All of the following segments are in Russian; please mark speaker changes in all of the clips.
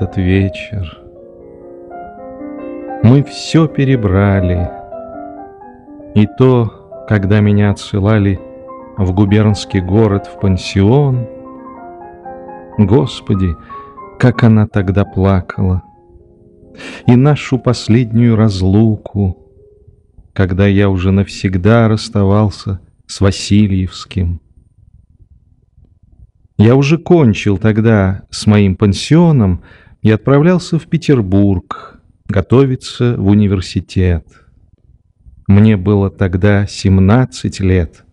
Speaker 1: этот вечер. Мы все перебрали, и то, когда меня отсылали в губернский город в пансион, Господи, как она тогда плакала, и нашу последнюю разлуку, когда я уже навсегда расставался с Васильевским. Я уже кончил тогда с моим пансионом и отправлялся в Петербург готовиться в университет. Мне было тогда 17 лет,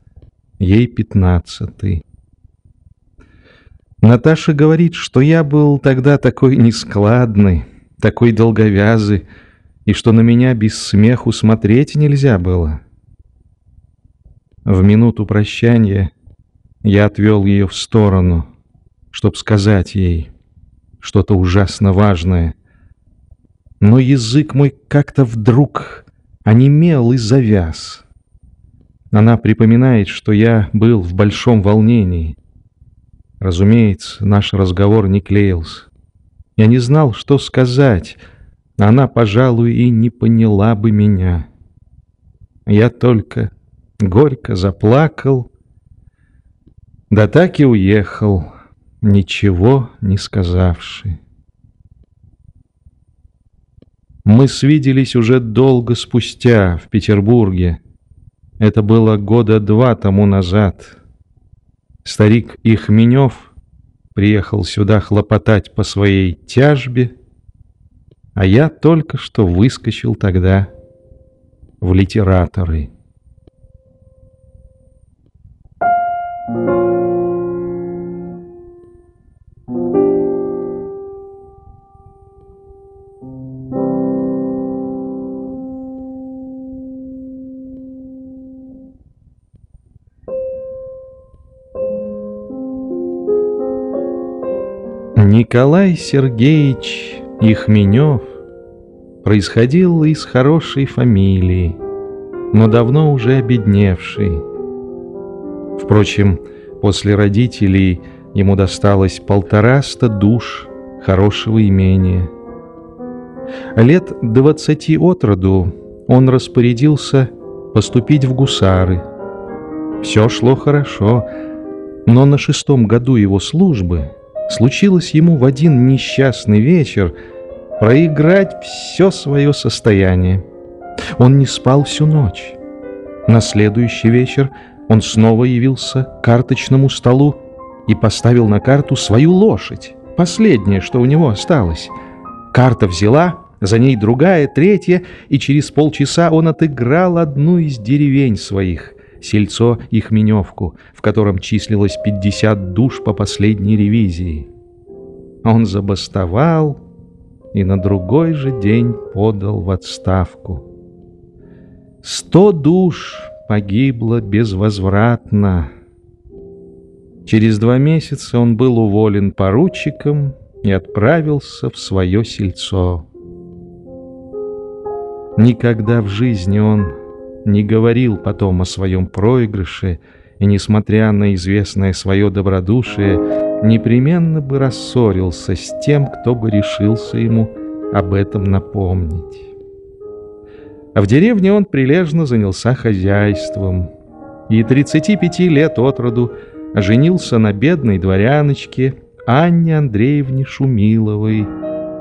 Speaker 1: ей 15. Наташа говорит, что я был тогда такой нескладный, такой долговязый, и что на меня без смеху смотреть нельзя было. В минуту прощания я отвел ее в сторону, чтоб сказать ей что-то ужасно важное. Но язык мой как-то вдруг онемел и завяз. Она припоминает, что я был в большом волнении. Разумеется, наш разговор не клеился. Я не знал, что сказать. Она, пожалуй, и не поняла бы меня. Я только горько заплакал да так и уехал, ничего не сказавши. Мы свиделись уже долго спустя в Петербурге. Это было года два тому назад. Старик Ихменев приехал сюда хлопотать по своей тяжбе, а я только что выскочил тогда в литераторы. Николай Сергеевич Ихменев происходил из хорошей фамилии, но давно уже обедневший. Впрочем, после родителей ему досталось полтораста душ хорошего имения. Лет двадцати от роду он распорядился поступить в гусары. Все шло хорошо, но на шестом году его службы случилось ему в один несчастный вечер проиграть все свое состояние. Он не спал всю ночь. На следующий вечер он снова явился к карточному столу и поставил на карту свою лошадь, последнее, что у него осталось. Карта взяла, за ней другая, третья, и через полчаса он отыграл одну из деревень своих сельцо Ихменевку, в котором числилось 50 душ по последней ревизии. Он забастовал и на другой же день подал в отставку. Сто душ погибло безвозвратно. Через два месяца он был уволен поручиком и отправился в свое сельцо. Никогда в жизни он не говорил потом о своем проигрыше и, несмотря на известное свое добродушие, непременно бы рассорился с тем, кто бы решился ему об этом напомнить. А в деревне он прилежно занялся хозяйством и 35 лет от роду женился на бедной дворяночке Анне Андреевне Шумиловой,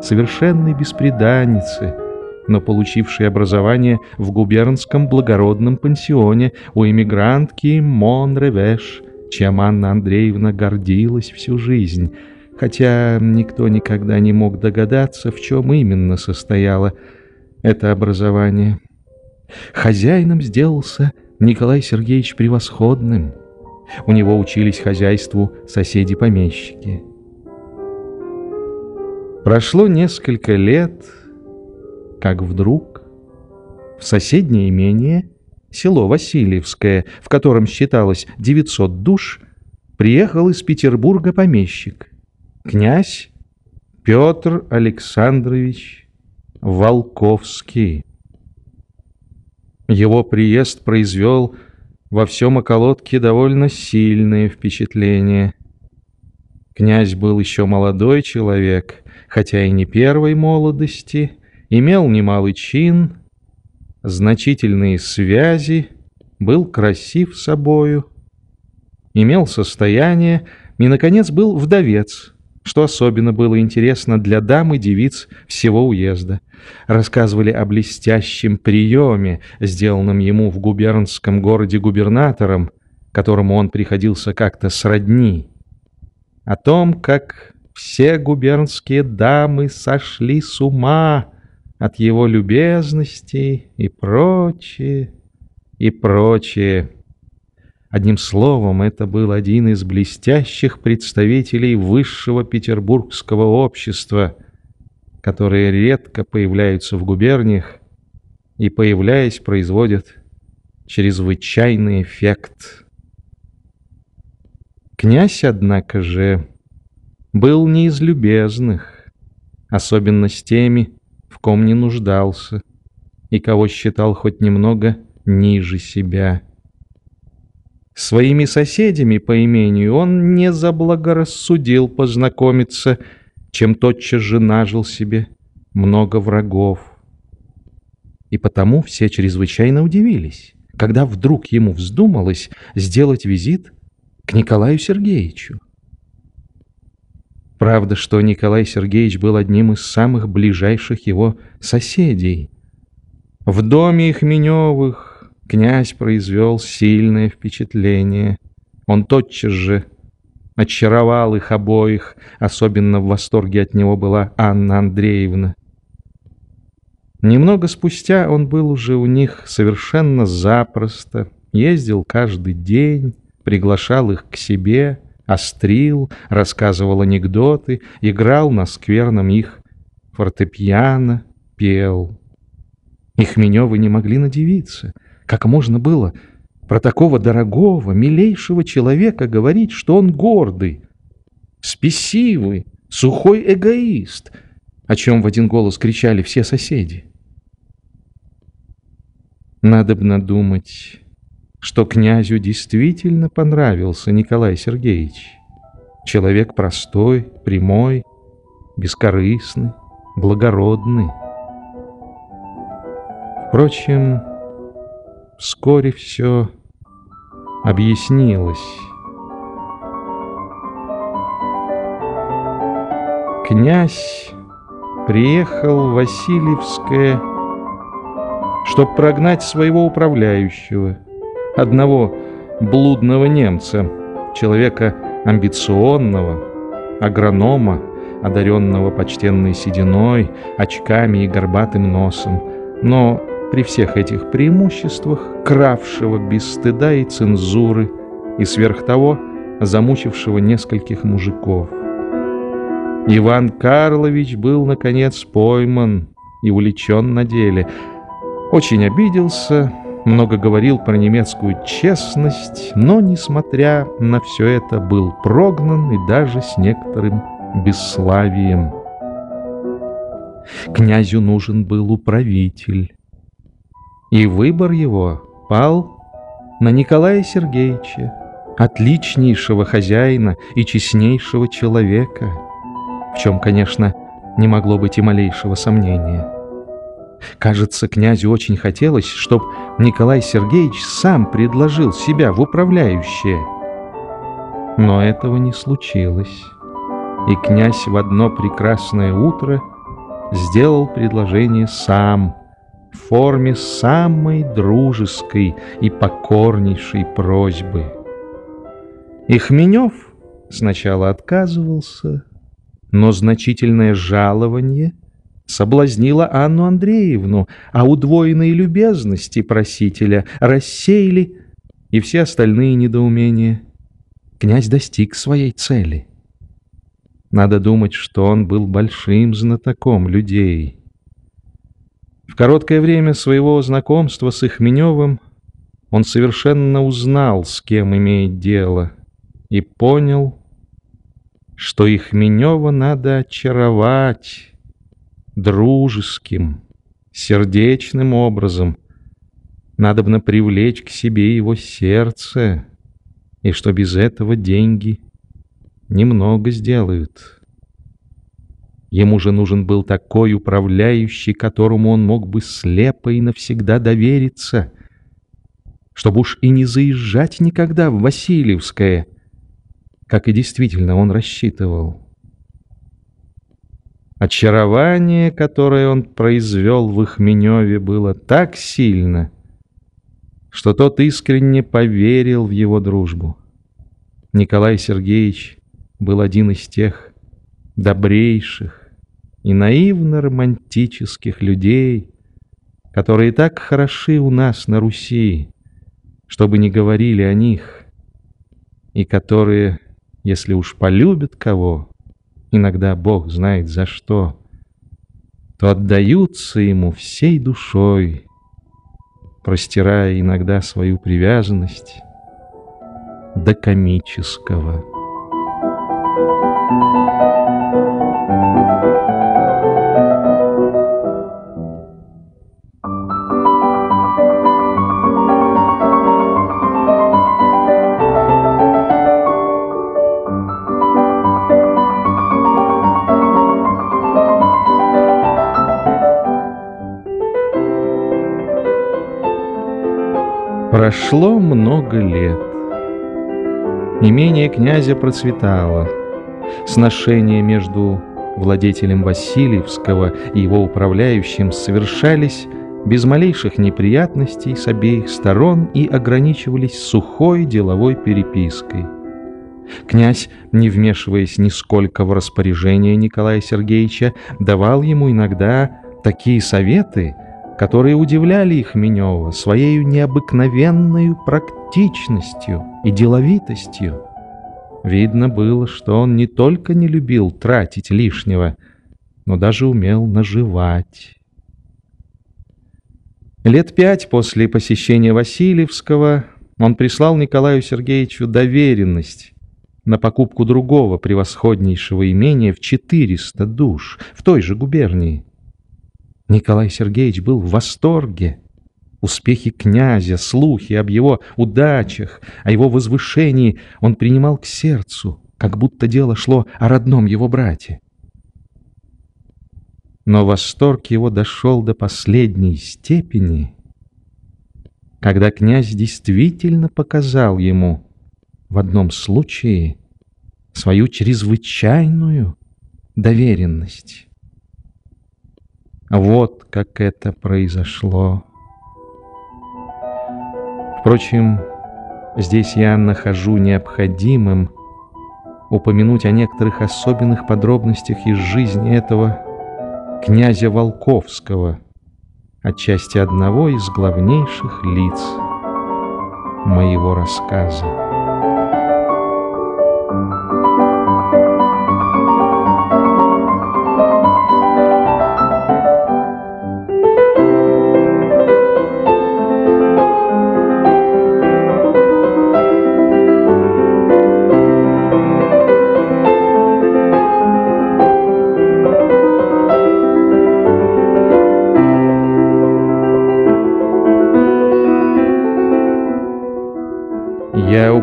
Speaker 1: совершенной беспреданнице, но получившей образование в губернском благородном пансионе у эмигрантки Монревеш, чем Анна Андреевна гордилась всю жизнь, хотя никто никогда не мог догадаться, в чем именно состояло это образование. Хозяином сделался Николай Сергеевич Превосходным. У него учились хозяйству соседи-помещики. Прошло несколько лет, как вдруг в соседнее имение, село Васильевское, в котором считалось 900 душ, приехал из Петербурга помещик, князь Петр Александрович Волковский. Его приезд произвел во всем околотке довольно сильное впечатление. Князь был еще молодой человек, хотя и не первой молодости, имел немалый чин, значительные связи, был красив собою, имел состояние и, наконец, был вдовец — что особенно было интересно для дам и девиц всего уезда. Рассказывали о блестящем приеме, сделанном ему в губернском городе губернатором, которому он приходился как-то сродни. О том, как все губернские дамы сошли с ума от его любезности и прочее, и прочее. Одним словом, это был один из блестящих представителей высшего петербургского общества, которые редко появляются в губерниях и, появляясь, производят чрезвычайный эффект. Князь, однако же, был не из любезных, особенно с теми, ком не нуждался и кого считал хоть немного ниже себя. Своими соседями по имению он не заблагорассудил познакомиться, чем тотчас же нажил себе много врагов. И потому все чрезвычайно удивились, когда вдруг ему вздумалось сделать визит к Николаю Сергеевичу. Правда, что Николай Сергеевич был одним из самых ближайших его соседей. В доме их Меневых Князь произвел сильное впечатление. Он тотчас же очаровал их обоих, особенно в восторге от него была Анна Андреевна. Немного спустя он был уже у них совершенно запросто, ездил каждый день, приглашал их к себе, острил, рассказывал анекдоты, играл на скверном их фортепиано, пел. Их Меневы не могли надевиться — как можно было про такого дорогого, милейшего человека говорить, что он гордый, спесивый, сухой эгоист, о чем в один голос кричали все соседи? Надобно думать, что князю действительно понравился Николай Сергеевич. Человек простой, прямой, бескорыстный, благородный. Впрочем, Вскоре все объяснилось. Князь приехал в Васильевское, чтобы прогнать своего управляющего, одного блудного немца, человека амбиционного, агронома, одаренного почтенной сединой, очками и горбатым носом, но при всех этих преимуществах, кравшего без стыда и цензуры, и сверх того замучившего нескольких мужиков. Иван Карлович был, наконец, пойман и уличен на деле. Очень обиделся, много говорил про немецкую честность, но, несмотря на все это, был прогнан и даже с некоторым бесславием. Князю нужен был управитель, и выбор его пал на Николая Сергеевича, отличнейшего хозяина и честнейшего человека, в чем, конечно, не могло быть и малейшего сомнения. Кажется, князю очень хотелось, чтобы Николай Сергеевич сам предложил себя в управляющее. Но этого не случилось, и князь в одно прекрасное утро сделал предложение сам – в форме самой дружеской и покорнейшей просьбы. Ихменев сначала отказывался, но значительное жалование соблазнило Анну Андреевну, а удвоенные любезности просителя рассеяли и все остальные недоумения. Князь достиг своей цели. Надо думать, что он был большим знатоком людей — в короткое время своего знакомства с Ихменевым он совершенно узнал, с кем имеет дело, и понял, что Ихменева надо очаровать дружеским, сердечным образом. Надобно привлечь к себе его сердце, и что без этого деньги немного сделают. Ему же нужен был такой управляющий, которому он мог бы слепо и навсегда довериться, чтобы уж и не заезжать никогда в Васильевское, как и действительно он рассчитывал. Очарование, которое он произвел в Ихменеве, было так сильно, что тот искренне поверил в его дружбу. Николай Сергеевич был один из тех добрейших и наивно-романтических людей, которые так хороши у нас на Руси, чтобы не говорили о них, и которые, если уж полюбят кого, иногда Бог знает за что, то отдаются ему всей душой, простирая иногда свою привязанность до комического. Прошло много лет. Имение князя процветало. Сношения между владетелем Васильевского и его управляющим совершались без малейших неприятностей с обеих сторон и ограничивались сухой деловой перепиской. Князь, не вмешиваясь нисколько в распоряжение Николая Сергеевича, давал ему иногда такие советы, которые удивляли их Менева своей необыкновенной практичностью и деловитостью. Видно было, что он не только не любил тратить лишнего, но даже умел наживать. Лет пять после посещения Васильевского он прислал Николаю Сергеевичу доверенность на покупку другого превосходнейшего имения в 400 душ в той же губернии. Николай Сергеевич был в восторге. Успехи князя, слухи об его удачах, о его возвышении он принимал к сердцу, как будто дело шло о родном его брате. Но восторг его дошел до последней степени, когда князь действительно показал ему в одном случае свою чрезвычайную доверенность. Вот как это произошло. Впрочем, здесь я нахожу необходимым упомянуть о некоторых особенных подробностях из жизни этого князя Волковского, отчасти одного из главнейших лиц моего рассказа.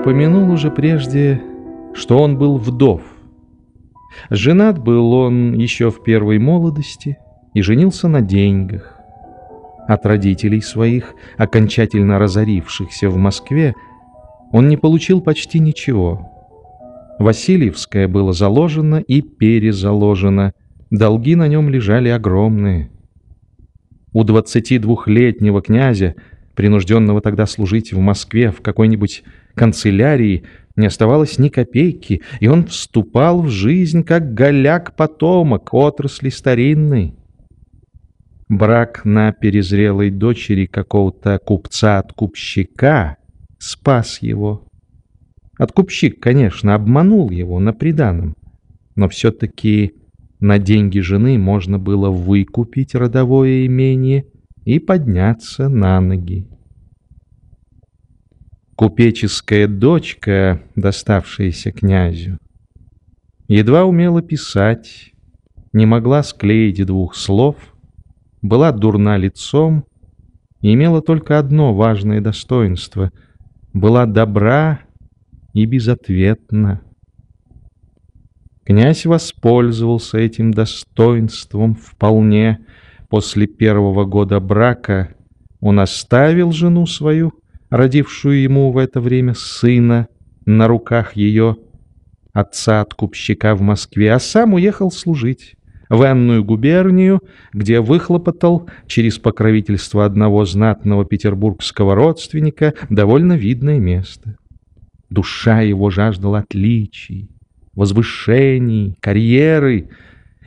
Speaker 1: Упомянул уже прежде, что он был вдов. Женат был он еще в первой молодости и женился на деньгах. От родителей своих, окончательно разорившихся в Москве, он не получил почти ничего. Васильевское было заложено и перезаложено, долги на нем лежали огромные. У 22-летнего князя, принужденного тогда служить в Москве в какой-нибудь канцелярии не оставалось ни копейки, и он вступал в жизнь как голяк-потомок отрасли старинной. Брак на перезрелой дочери какого-то купца-откупщика спас его. Откупщик, конечно, обманул его на приданом, но все-таки на деньги жены можно было выкупить родовое имение и подняться на ноги. Купеческая дочка, доставшаяся князю, едва умела писать, не могла склеить двух слов, была дурна лицом и имела только одно важное достоинство — была добра и безответна. Князь воспользовался этим достоинством вполне. После первого года брака он оставил жену свою, родившую ему в это время сына, на руках ее отца-откупщика в Москве, а сам уехал служить в Энную губернию, где выхлопотал через покровительство одного знатного петербургского родственника довольно видное место. Душа его жаждала отличий, возвышений, карьеры,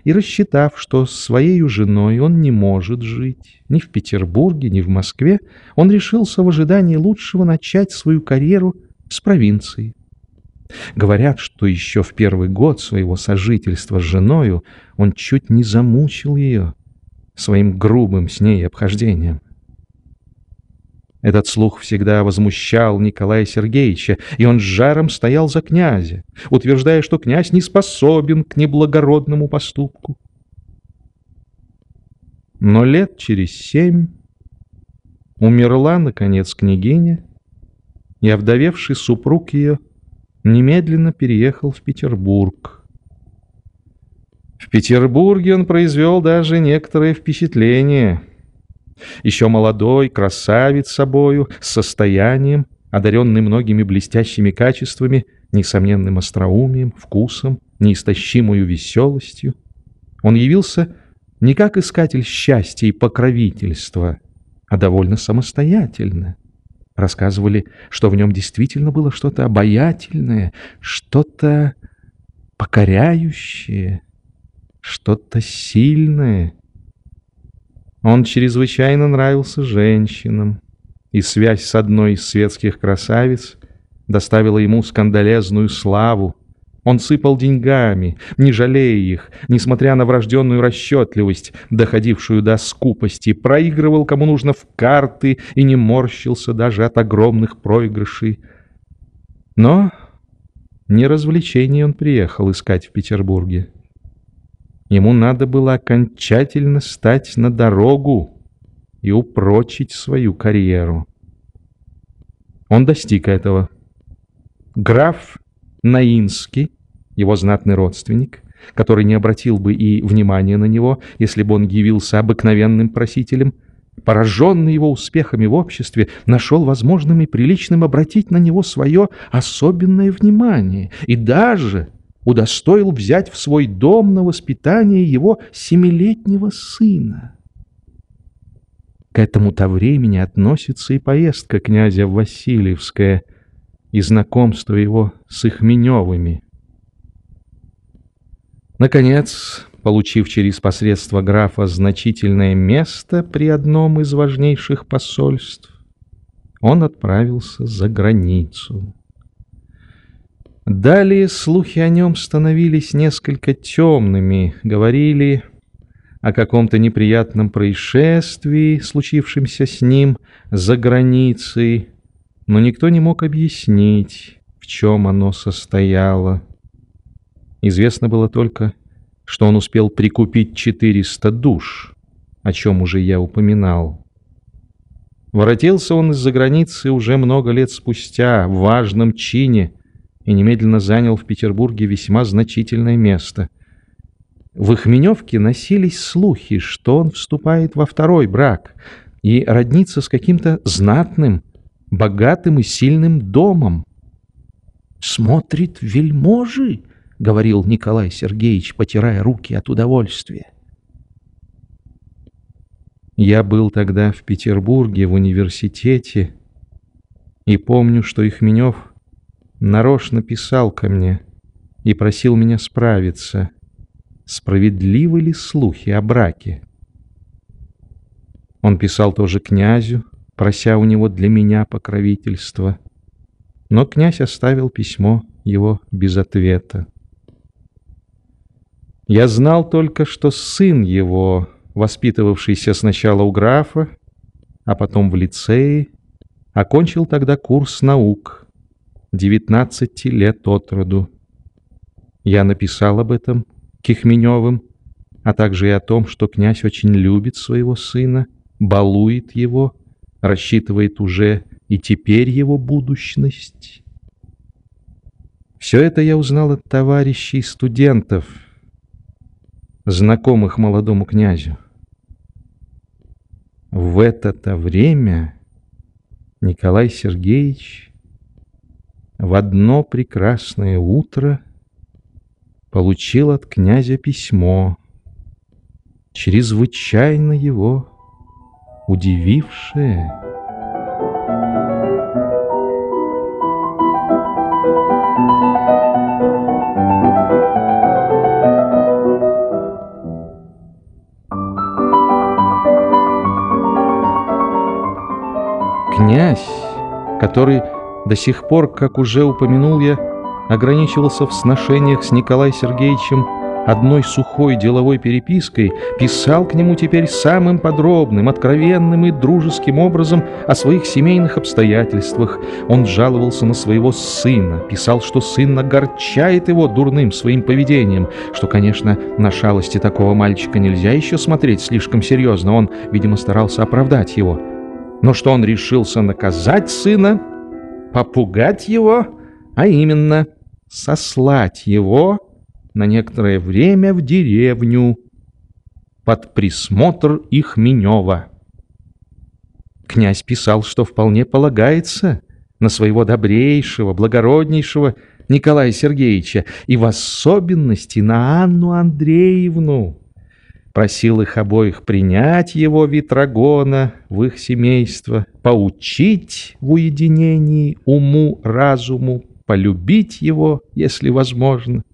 Speaker 1: и рассчитав, что с своей женой он не может жить ни в Петербурге, ни в Москве, он решился в ожидании лучшего начать свою карьеру с провинции. Говорят, что еще в первый год своего сожительства с женою он чуть не замучил ее своим грубым с ней обхождением. Этот слух всегда возмущал Николая Сергеевича, и он с жаром стоял за князя, утверждая, что князь не способен к неблагородному поступку. Но лет через семь умерла, наконец, княгиня, и овдовевший супруг ее немедленно переехал в Петербург. В Петербурге он произвел даже некоторое впечатление — еще молодой, красавец собою, с состоянием, одаренный многими блестящими качествами, несомненным остроумием, вкусом, неистощимую веселостью. Он явился не как искатель счастья и покровительства, а довольно самостоятельно. Рассказывали, что в нем действительно было что-то обаятельное, что-то покоряющее, что-то сильное — он чрезвычайно нравился женщинам, и связь с одной из светских красавиц доставила ему скандалезную славу. Он сыпал деньгами, не жалея их, несмотря на врожденную расчетливость, доходившую до скупости, проигрывал кому нужно в карты и не морщился даже от огромных проигрышей. Но не развлечений он приехал искать в Петербурге. Ему надо было окончательно стать на дорогу и упрочить свою карьеру. Он достиг этого. Граф Наинский, его знатный родственник, который не обратил бы и внимания на него, если бы он явился обыкновенным просителем, пораженный его успехами в обществе, нашел возможным и приличным обратить на него свое особенное внимание и даже удостоил взять в свой дом на воспитание его семилетнего сына. К этому-то времени относится и поездка князя в Васильевское и знакомство его с Ихменевыми. Наконец, получив через посредство графа значительное место при одном из важнейших посольств, он отправился за границу. Далее слухи о нем становились несколько темными, говорили о каком-то неприятном происшествии, случившемся с ним за границей, но никто не мог объяснить, в чем оно состояло. Известно было только, что он успел прикупить 400 душ, о чем уже я упоминал. Воротился он из-за границы уже много лет спустя, в важном чине — и немедленно занял в Петербурге весьма значительное место. В Ихменевке носились слухи, что он вступает во второй брак и роднится с каким-то знатным, богатым и сильным домом. «Смотрит вельможи», — говорил Николай Сергеевич, потирая руки от удовольствия. Я был тогда в Петербурге в университете и помню, что Ихменев нарочно писал ко мне и просил меня справиться, справедливы ли слухи о браке. Он писал тоже князю, прося у него для меня покровительства, но князь оставил письмо его без ответа. Я знал только, что сын его, воспитывавшийся сначала у графа, а потом в лицее, окончил тогда курс наук — девятнадцати лет от роду. Я написал об этом Кихменевым, а также и о том, что князь очень любит своего сына, балует его, рассчитывает уже и теперь его будущность. Все это я узнал от товарищей студентов, знакомых молодому князю. В это-то время Николай Сергеевич в одно прекрасное утро получил от князя письмо, чрезвычайно его удивившее. Князь, который до сих пор, как уже упомянул я, ограничивался в сношениях с Николаем Сергеевичем одной сухой деловой перепиской, писал к нему теперь самым подробным, откровенным и дружеским образом о своих семейных обстоятельствах. Он жаловался на своего сына, писал, что сын огорчает его дурным своим поведением, что, конечно, на шалости такого мальчика нельзя еще смотреть слишком серьезно, он, видимо, старался оправдать его. Но что он решился наказать сына, попугать его, а именно сослать его на некоторое время в деревню под присмотр Ихменева. Князь писал, что вполне полагается на своего добрейшего, благороднейшего Николая Сергеевича и в особенности на Анну Андреевну, просил их обоих принять его Витрагона в их семейство, поучить в уединении уму, разуму, полюбить его, если возможно,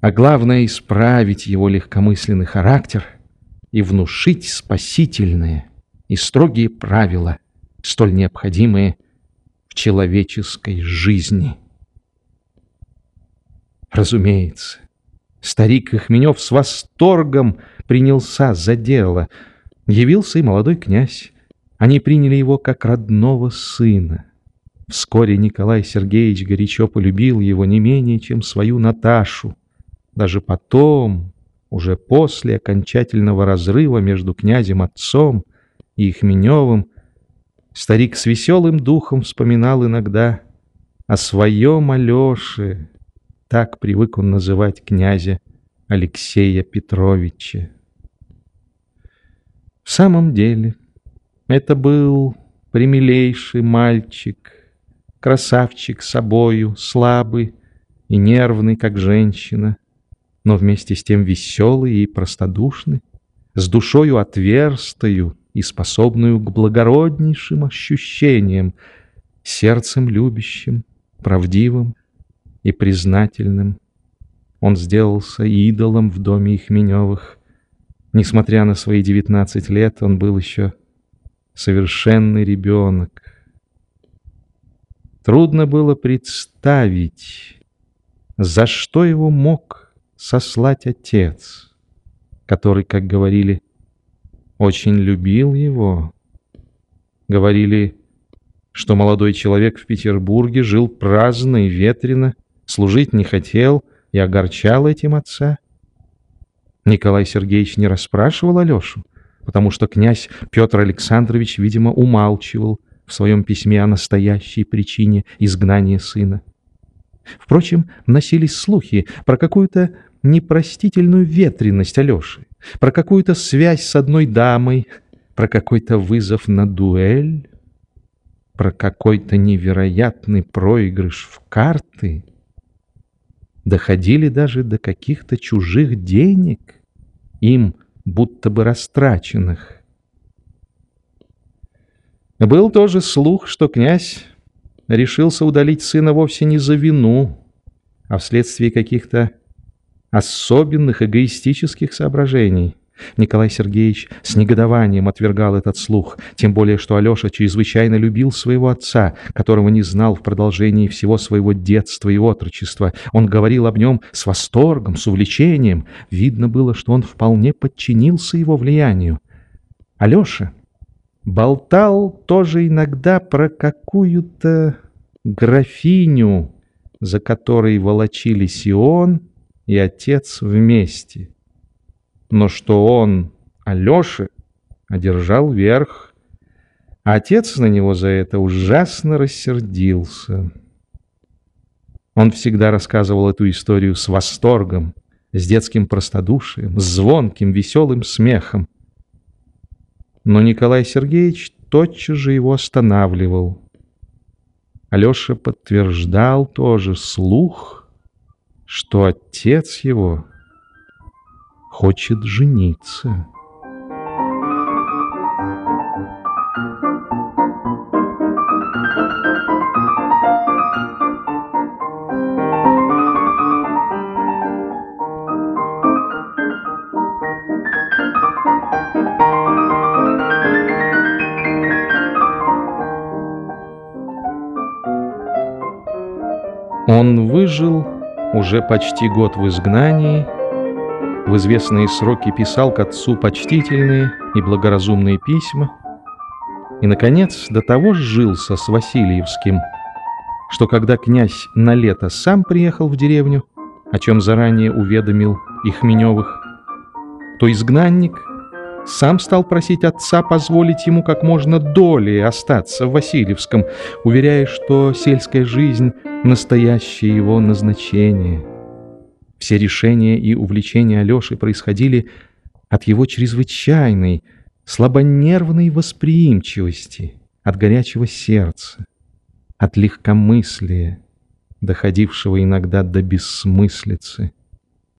Speaker 1: а главное — исправить его легкомысленный характер и внушить спасительные и строгие правила, столь необходимые в человеческой жизни. Разумеется, Старик Ихменев с восторгом принялся за дело. Явился и молодой князь. Они приняли его как родного сына. Вскоре Николай Сергеевич горячо полюбил его не менее, чем свою Наташу. Даже потом, уже после окончательного разрыва между князем-отцом и Ихменевым, старик с веселым духом вспоминал иногда о своем Алёше, так привык он называть князя Алексея Петровича. В самом деле, это был примилейший мальчик, красавчик собою, слабый и нервный, как женщина, но вместе с тем веселый и простодушный, с душою отверстою и способную к благороднейшим ощущениям, сердцем любящим, правдивым, и признательным. Он сделался идолом в доме Ихменевых. Несмотря на свои девятнадцать лет, он был еще совершенный ребенок. Трудно было представить, за что его мог сослать отец, который, как говорили, очень любил его. Говорили, что молодой человек в Петербурге жил праздно и ветрено, служить не хотел и огорчал этим отца. Николай Сергеевич не расспрашивал Алешу, потому что князь Петр Александрович, видимо, умалчивал в своем письме о настоящей причине изгнания сына. Впрочем, носились слухи про какую-то непростительную ветренность Алеши, про какую-то связь с одной дамой, про какой-то вызов на дуэль, про какой-то невероятный проигрыш в карты — доходили даже до каких-то чужих денег, им будто бы растраченных. Был тоже слух, что князь решился удалить сына вовсе не за вину, а вследствие каких-то особенных эгоистических соображений — Николай Сергеевич с негодованием отвергал этот слух, тем более что Алеша чрезвычайно любил своего отца, которого не знал в продолжении всего своего детства и отрочества. Он говорил об нем с восторгом, с увлечением. Видно было, что он вполне подчинился его влиянию. Алеша болтал тоже иногда про какую-то графиню, за которой волочились и он, и отец вместе но что он, Алёша, одержал верх. А отец на него за это ужасно рассердился. Он всегда рассказывал эту историю с восторгом, с детским простодушием, с звонким, веселым смехом. Но Николай Сергеевич тотчас же его останавливал. Алеша подтверждал тоже слух, что отец его хочет жениться. Он выжил уже почти год в изгнании, в известные сроки писал к отцу почтительные и благоразумные письма, и, наконец, до того сжился с Васильевским, что когда князь на лето сам приехал в деревню, о чем заранее уведомил Ихменевых, то изгнанник сам стал просить отца позволить ему как можно долее остаться в Васильевском, уверяя, что сельская жизнь — настоящее его назначение. Все решения и увлечения Алеши происходили от его чрезвычайной, слабонервной восприимчивости, от горячего сердца, от легкомыслия, доходившего иногда до бессмыслицы —